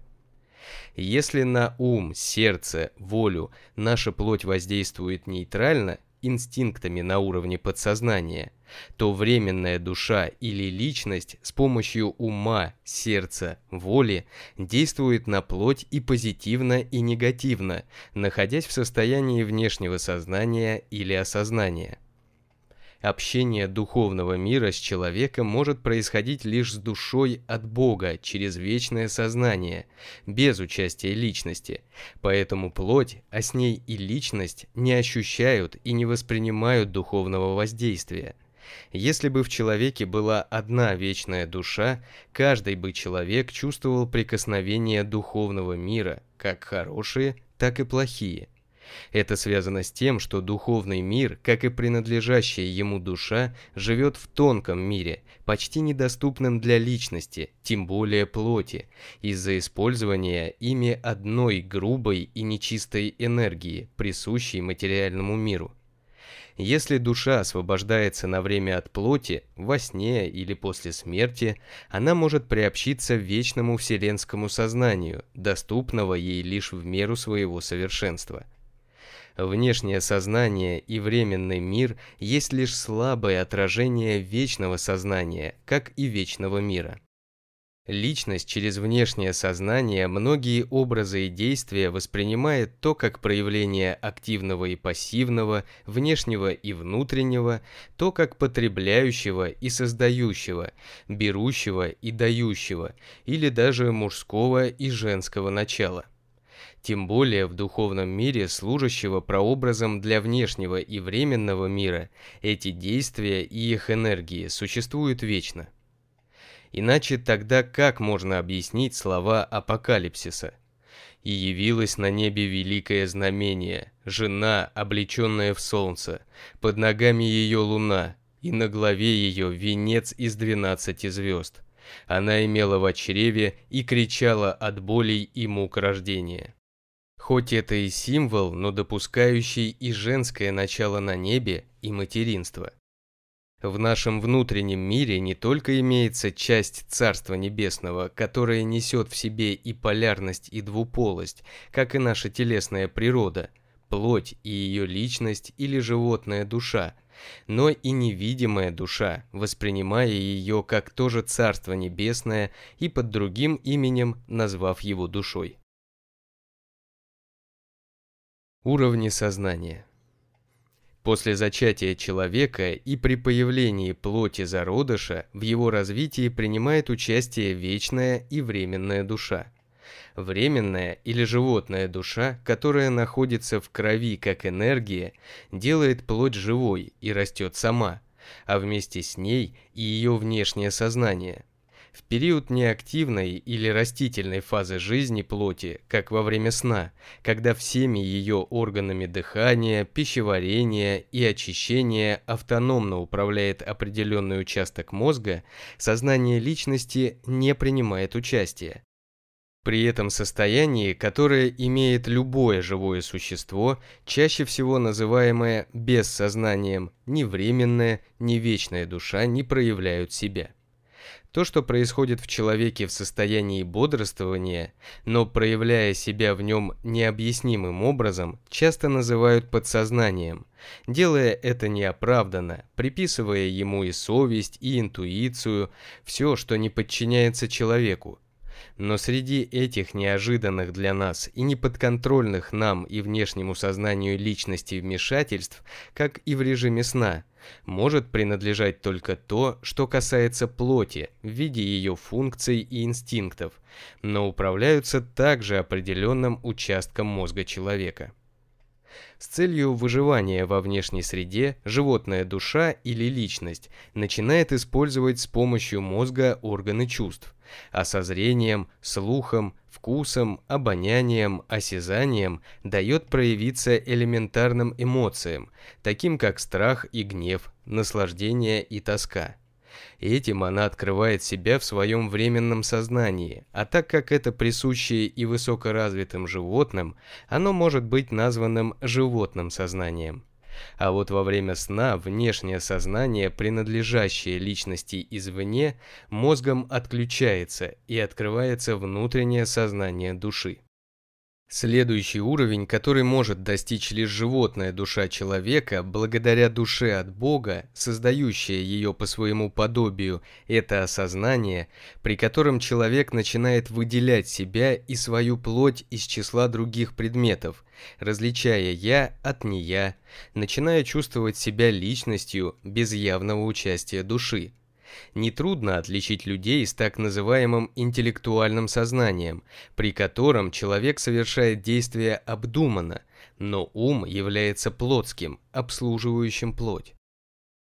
Если на ум, сердце, волю наша плоть воздействует нейтрально инстинктами на уровне подсознания, то временная душа или личность с помощью ума, сердца, воли действует на плоть и позитивно, и негативно, находясь в состоянии внешнего сознания или осознания. Общение духовного мира с человеком может происходить лишь с душой от Бога через вечное сознание, без участия личности, поэтому плоть, а с ней и личность не ощущают и не воспринимают духовного воздействия. Если бы в человеке была одна вечная душа, каждый бы человек чувствовал прикосновение духовного мира, как хорошие, так и плохие – это связано с тем, что духовный мир, как и принадлежащая ему душа, живет в тонком мире, почти недоступном для личности, тем более плоти, из-за использования ими одной грубой и нечистой энергии, присущей материальному миру. Если душа освобождается на время от плоти, во сне или после смерти, она может приобщиться вечному вселенскому сознанию, доступного ей лишь в меру своего совершенства. Внешнее сознание и временный мир есть лишь слабое отражение вечного сознания, как и вечного мира. Личность через внешнее сознание многие образы и действия воспринимает то как проявление активного и пассивного, внешнего и внутреннего, то как потребляющего и создающего, берущего и дающего, или даже мужского и женского начала тем более в духовном мире, служащего прообразом для внешнего и временного мира, эти действия и их энергии существуют вечно. Иначе тогда как можно объяснить слова апокалипсиса? «И явилось на небе великое знамение, жена, облеченная в солнце, под ногами ее луна, и на главе ее венец из двенадцати звезд. Она имела в чреве и кричала от болей и мук рождения». Хоть это и символ, но допускающий и женское начало на небе, и материнство. В нашем внутреннем мире не только имеется часть Царства Небесного, которая несет в себе и полярность, и двуполость, как и наша телесная природа, плоть и ее личность или животная душа, но и невидимая душа, воспринимая ее как тоже Царство Небесное и под другим именем назвав его душой. Уровни сознания После зачатия человека и при появлении плоти зародыша в его развитии принимает участие вечная и временная душа. Временная или животная душа, которая находится в крови как энергия, делает плоть живой и растет сама, а вместе с ней и ее внешнее сознание – в период неактивной или растительной фазы жизни плоти, как во время сна, когда всеми ее органами дыхания, пищеварения и очищения автономно управляет определенный участок мозга, сознание личности не принимает участия. При этом состоянии, которое имеет любое живое существо, чаще всего называемое бессознанием, ни временная, ни вечная душа не проявляют себя. То, что происходит в человеке в состоянии бодрствования, но проявляя себя в нем необъяснимым образом, часто называют подсознанием, делая это неоправданно, приписывая ему и совесть, и интуицию, все, что не подчиняется человеку. Но среди этих неожиданных для нас и неподконтрольных нам и внешнему сознанию личности вмешательств, как и в режиме сна, может принадлежать только то, что касается плоти в виде ее функций и инстинктов, но управляются также определенным участком мозга человека. С целью выживания во внешней среде животная душа или личность начинает использовать с помощью мозга органы чувств, а со зрением, слухом, вкусом, обонянием, осязанием дает проявиться элементарным эмоциям, таким как страх и гнев, наслаждение и тоска. Этим она открывает себя в своем временном сознании, а так как это присуще и высокоразвитым животным, оно может быть названным животным сознанием. А вот во время сна внешнее сознание, принадлежащее личности извне, мозгом отключается и открывается внутреннее сознание души. Следующий уровень, который может достичь лишь животная душа человека, благодаря душе от Бога, создающая ее по своему подобию, это осознание, при котором человек начинает выделять себя и свою плоть из числа других предметов, различая «я» от «не я», начиная чувствовать себя личностью без явного участия души. Нетрудно отличить людей с так называемым интеллектуальным сознанием, при котором человек совершает действия обдуманно, но ум является плотским, обслуживающим плоть.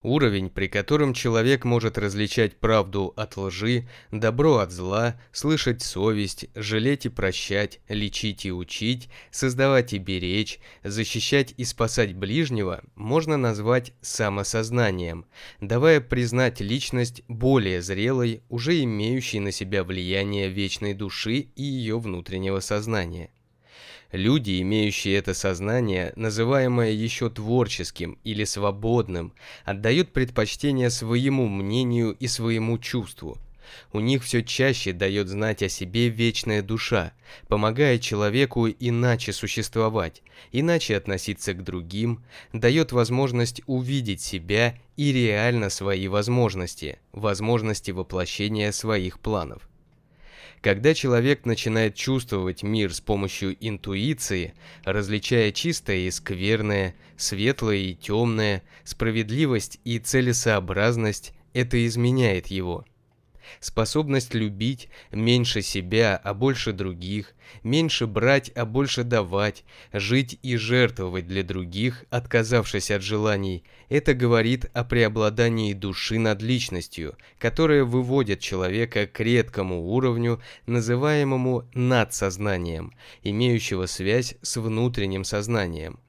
Уровень, при котором человек может различать правду от лжи, добро от зла, слышать совесть, жалеть и прощать, лечить и учить, создавать и беречь, защищать и спасать ближнего, можно назвать самосознанием, давая признать личность более зрелой, уже имеющей на себя влияние вечной души и ее внутреннего сознания. Люди, имеющие это сознание, называемое еще творческим или свободным, отдают предпочтение своему мнению и своему чувству. У них все чаще дает знать о себе вечная душа, помогая человеку иначе существовать, иначе относиться к другим, дает возможность увидеть себя и реально свои возможности, возможности воплощения своих планов. Когда человек начинает чувствовать мир с помощью интуиции, различая чистое и скверное, светлое и темное, справедливость и целесообразность, это изменяет его – Способность любить меньше себя, а больше других, меньше брать, а больше давать, жить и жертвовать для других, отказавшись от желаний, это говорит о преобладании души над личностью, которая выводит человека к редкому уровню, называемому надсознанием, имеющего связь с внутренним сознанием.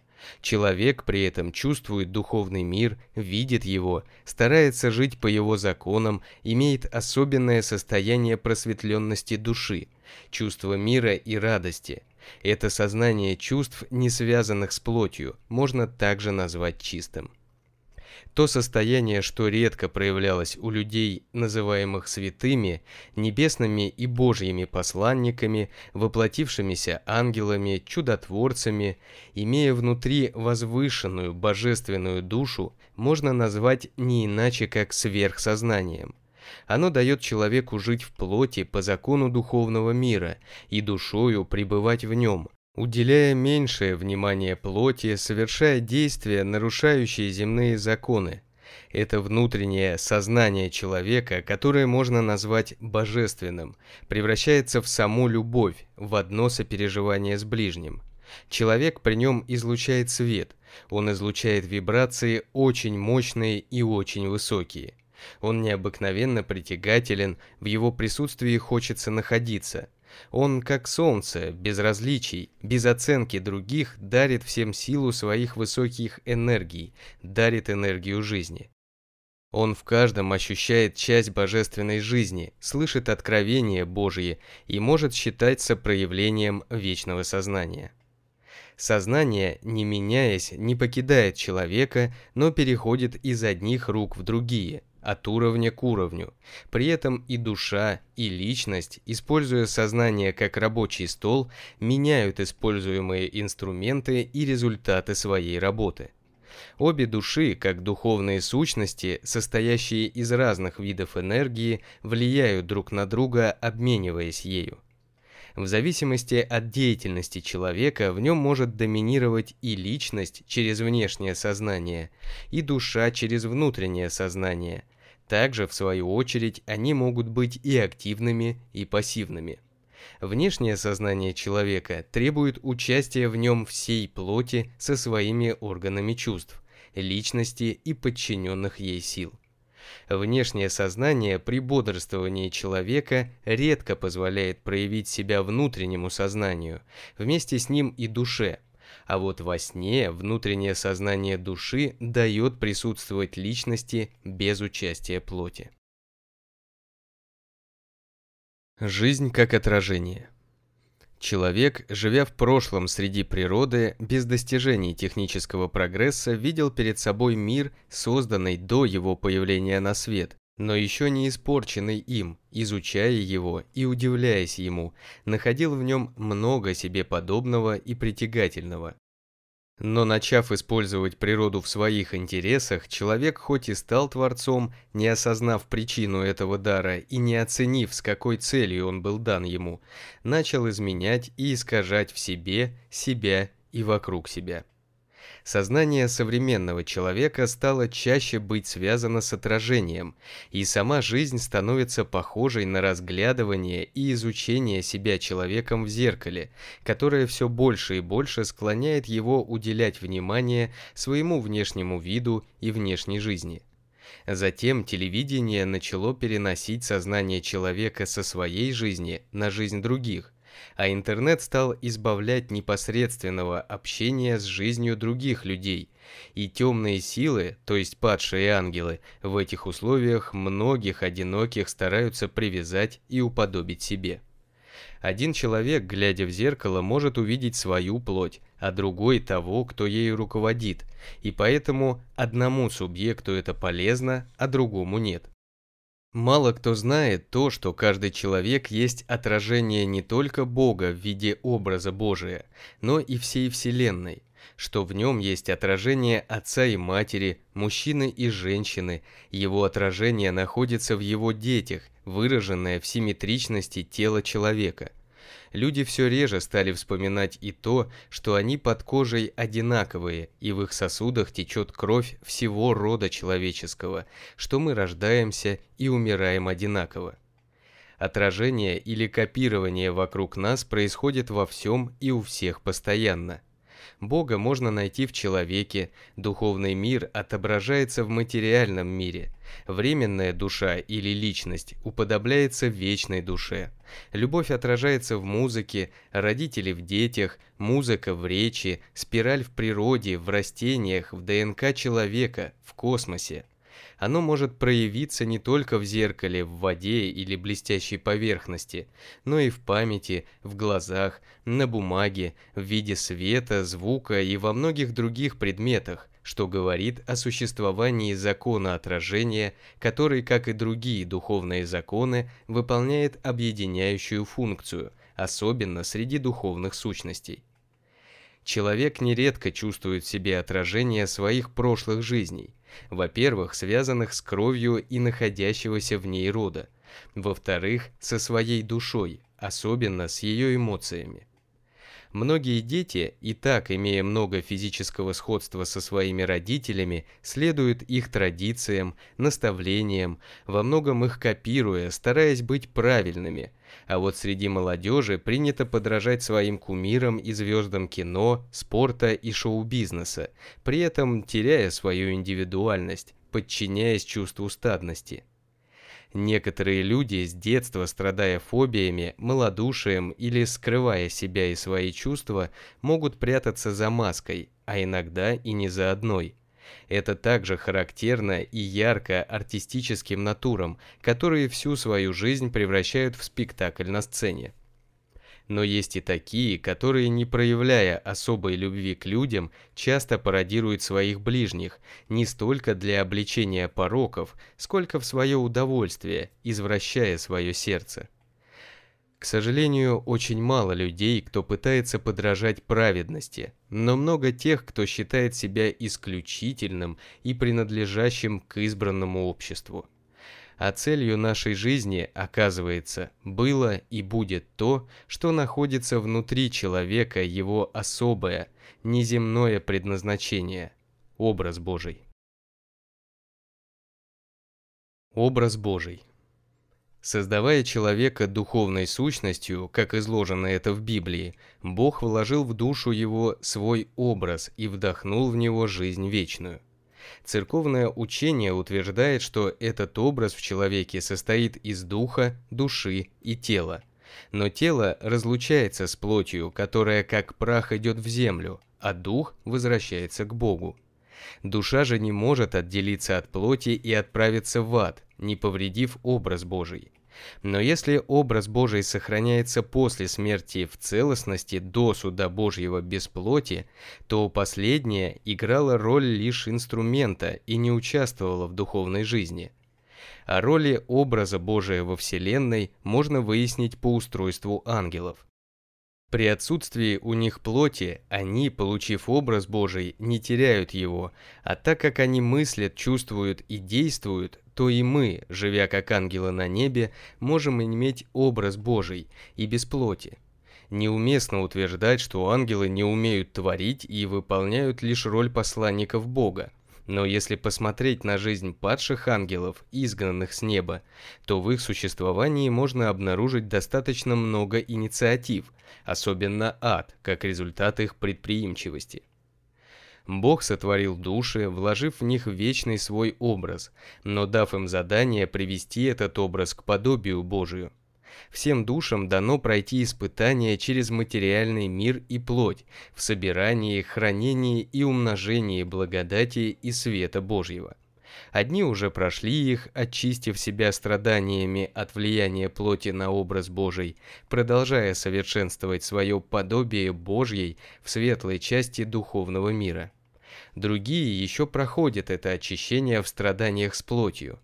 Человек при этом чувствует духовный мир, видит его, старается жить по его законам, имеет особенное состояние просветленности души, чувство мира и радости, Это сознание чувств, не связанных с плотью, можно также назвать чистым. То состояние, что редко проявлялось у людей, называемых святыми, небесными и божьими посланниками, воплотившимися ангелами, чудотворцами, имея внутри возвышенную божественную душу, можно назвать не иначе, как сверхсознанием. Оно дает человеку жить в плоти по закону духовного мира и душою пребывать в нем, уделяя меньшее внимание плоти, совершая действия, нарушающие земные законы. Это внутреннее сознание человека, которое можно назвать божественным, превращается в саму любовь, в одно сопереживание с ближним. Человек при нем излучает свет, он излучает вибрации очень мощные и очень высокие. Он необыкновенно притягателен, в его присутствии хочется находиться – он, как солнце, без различий, без оценки других, дарит всем силу своих высоких энергий, дарит энергию жизни. Он в каждом ощущает часть божественной жизни, слышит откровения Божьи и может считаться проявлением вечного сознания. Сознание, не меняясь, не покидает человека, но переходит из одних рук в другие, от уровня к уровню. При этом и душа, и личность, используя сознание как рабочий стол, меняют используемые инструменты и результаты своей работы. Обе души, как духовные сущности, состоящие из разных видов энергии, влияют друг на друга, обмениваясь ею. В зависимости от деятельности человека в нем может доминировать и личность через внешнее сознание, и душа через внутреннее сознание – также, в свою очередь, они могут быть и активными, и пассивными. Внешнее сознание человека требует участия в нем всей плоти со своими органами чувств, личности и подчиненных ей сил. Внешнее сознание при бодрствовании человека редко позволяет проявить себя внутреннему сознанию, вместе с ним и душе – а вот во сне внутреннее сознание души дает присутствовать личности без участия плоти. Жизнь как отражение. Человек, живя в прошлом среди природы, без достижений технического прогресса, видел перед собой мир, созданный до его появления на свет, но еще не испорченный им, изучая его и удивляясь ему, находил в нем много себе подобного и притягательного. Но начав использовать природу в своих интересах, человек хоть и стал творцом, не осознав причину этого дара и не оценив, с какой целью он был дан ему, начал изменять и искажать в себе, себя и вокруг себя. Сознание современного человека стало чаще быть связано с отражением, и сама жизнь становится похожей на разглядывание и изучение себя человеком в зеркале, которое все больше и больше склоняет его уделять внимание своему внешнему виду и внешней жизни. Затем телевидение начало переносить сознание человека со своей жизни на жизнь других, а интернет стал избавлять непосредственного общения с жизнью других людей. И темные силы, то есть падшие ангелы, в этих условиях многих одиноких стараются привязать и уподобить себе. Один человек, глядя в зеркало, может увидеть свою плоть, а другой того, кто ею руководит, и поэтому одному субъекту это полезно, а другому нет. Мало кто знает то, что каждый человек есть отражение не только Бога в виде образа Божия, но и всей Вселенной, что в нем есть отражение отца и матери, мужчины и женщины, его отражение находится в его детях, выраженное в симметричности тела человека люди все реже стали вспоминать и то, что они под кожей одинаковые, и в их сосудах течет кровь всего рода человеческого, что мы рождаемся и умираем одинаково. Отражение или копирование вокруг нас происходит во всем и у всех постоянно. Бога можно найти в человеке, духовный мир отображается в материальном мире, временная душа или личность уподобляется вечной душе. Любовь отражается в музыке, родители в детях, музыка в речи, спираль в природе, в растениях, в ДНК человека, в космосе. Оно может проявиться не только в зеркале, в воде или блестящей поверхности, но и в памяти, в глазах, на бумаге, в виде света, звука и во многих других предметах, что говорит о существовании закона отражения, который, как и другие духовные законы, выполняет объединяющую функцию, особенно среди духовных сущностей. Человек нередко чувствует в себе отражение своих прошлых жизней, во-первых, связанных с кровью и находящегося в ней рода, во-вторых, со своей душой, особенно с ее эмоциями. Многие дети, и так имея много физического сходства со своими родителями, следуют их традициям, наставлениям, во многом их копируя, стараясь быть правильными. А вот среди молодежи принято подражать своим кумирам и звездам кино, спорта и шоу-бизнеса, при этом теряя свою индивидуальность, подчиняясь чувству стадности. Некоторые люди с детства, страдая фобиями, малодушием или скрывая себя и свои чувства, могут прятаться за маской, а иногда и не за одной. Это также характерно и ярко артистическим натурам, которые всю свою жизнь превращают в спектакль на сцене. Но есть и такие, которые, не проявляя особой любви к людям, часто пародируют своих ближних, не столько для обличения пороков, сколько в свое удовольствие, извращая свое сердце. К сожалению, очень мало людей, кто пытается подражать праведности, но много тех, кто считает себя исключительным и принадлежащим к избранному обществу а целью нашей жизни, оказывается, было и будет то, что находится внутри человека его особое, неземное предназначение – образ Божий. Образ Божий Создавая человека духовной сущностью, как изложено это в Библии, Бог вложил в душу его свой образ и вдохнул в него жизнь вечную. Церковное учение утверждает, что этот образ в человеке состоит из духа, души и тела. Но тело разлучается с плотью, которая как прах идет в землю, а дух возвращается к Богу. Душа же не может отделиться от плоти и отправиться в ад, не повредив образ Божий. Но если образ Божий сохраняется после смерти в целостности до суда Божьего без плоти, то последнее играло роль лишь инструмента и не участвовало в духовной жизни. О роли образа Божия во Вселенной можно выяснить по устройству ангелов. При отсутствии у них плоти, они, получив образ Божий, не теряют его, а так как они мыслят, чувствуют и действуют, то и мы, живя как ангелы на небе, можем иметь образ Божий и без плоти. Неуместно утверждать, что ангелы не умеют творить и выполняют лишь роль посланников Бога. Но если посмотреть на жизнь падших ангелов, изгнанных с неба, то в их существовании можно обнаружить достаточно много инициатив, особенно ад, как результат их предприимчивости. Бог сотворил души, вложив в них вечный свой образ, но дав им задание привести этот образ к подобию Божию. Всем душам дано пройти испытания через материальный мир и плоть в собирании, хранении и умножении благодати и света Божьего. Одни уже прошли их, очистив себя страданиями от влияния плоти на образ Божий, продолжая совершенствовать свое подобие Божьей в светлой части духовного мира. Другие еще проходят это очищение в страданиях с плотью.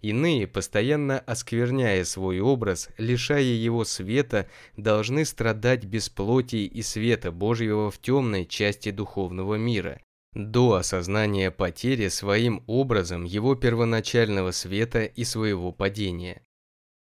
Иные, постоянно оскверняя свой образ, лишая его света, должны страдать без плоти и света Божьего в темной части духовного мира, до осознания потери своим образом его первоначального света и своего падения.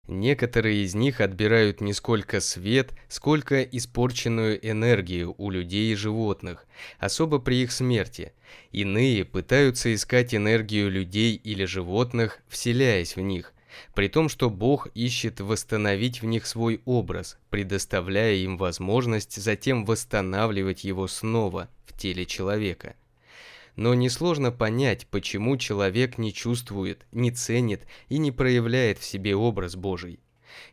Некоторые из них отбирают не сколько свет, сколько испорченную энергию у людей и животных, особо при их смерти. Иные пытаются искать энергию людей или животных, вселяясь в них, при том, что Бог ищет восстановить в них свой образ, предоставляя им возможность затем восстанавливать его снова в теле человека но несложно понять, почему человек не чувствует, не ценит и не проявляет в себе образ Божий.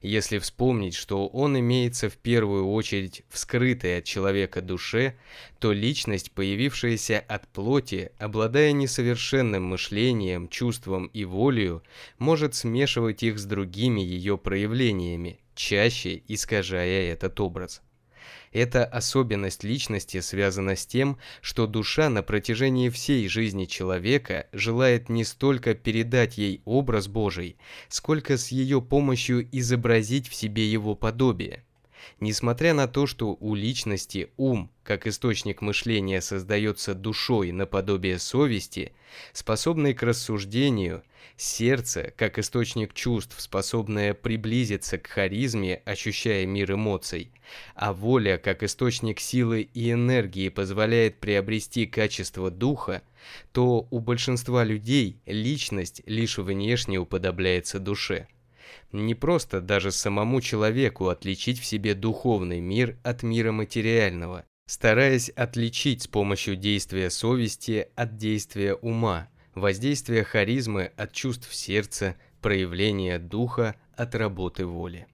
Если вспомнить, что он имеется в первую очередь в скрытой от человека душе, то личность, появившаяся от плоти, обладая несовершенным мышлением, чувством и волею, может смешивать их с другими ее проявлениями, чаще искажая этот образ. Эта особенность личности связана с тем, что душа на протяжении всей жизни человека желает не столько передать ей образ Божий, сколько с ее помощью изобразить в себе его подобие. Несмотря на то, что у личности ум, как источник мышления, создается душой наподобие совести, способной к рассуждению, сердце, как источник чувств, способное приблизиться к харизме, ощущая мир эмоций, а воля, как источник силы и энергии, позволяет приобрести качество духа, то у большинства людей личность лишь внешне уподобляется душе. Не просто даже самому человеку отличить в себе духовный мир от мира материального, стараясь отличить с помощью действия совести от действия ума, воздействия харизмы от чувств сердца, проявления духа от работы воли.